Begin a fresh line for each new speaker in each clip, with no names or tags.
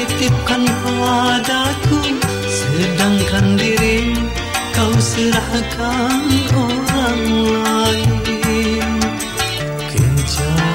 titipkan padaku. Sedangkan dirimu kau serahkan orang lain. Kejam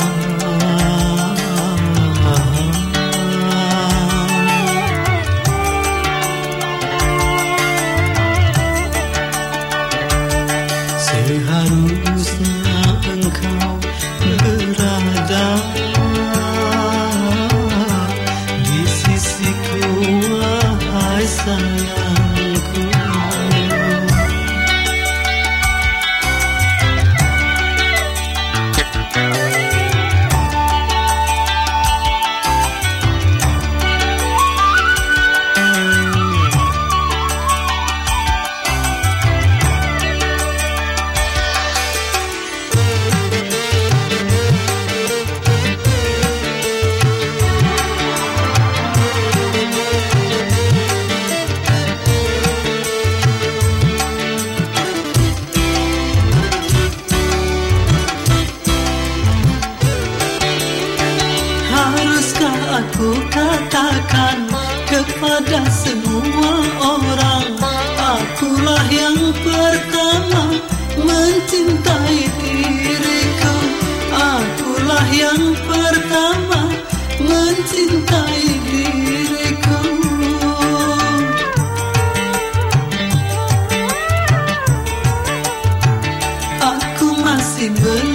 katakan kepada semua orang Akulah yang pertama mencintai diriku. Akulah yang pertama mencintai Aku masih belum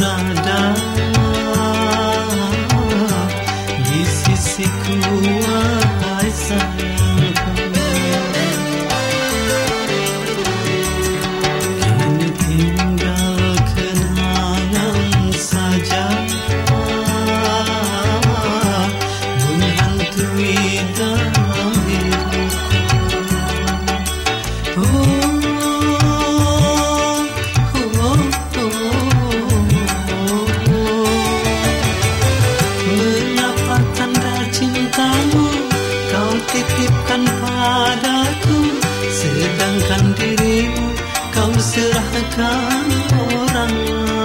kuserahkan orang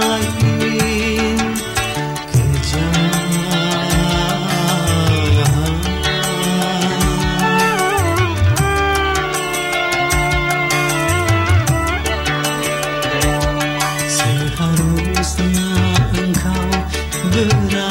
lain kejahatan. seharusnya engkau berani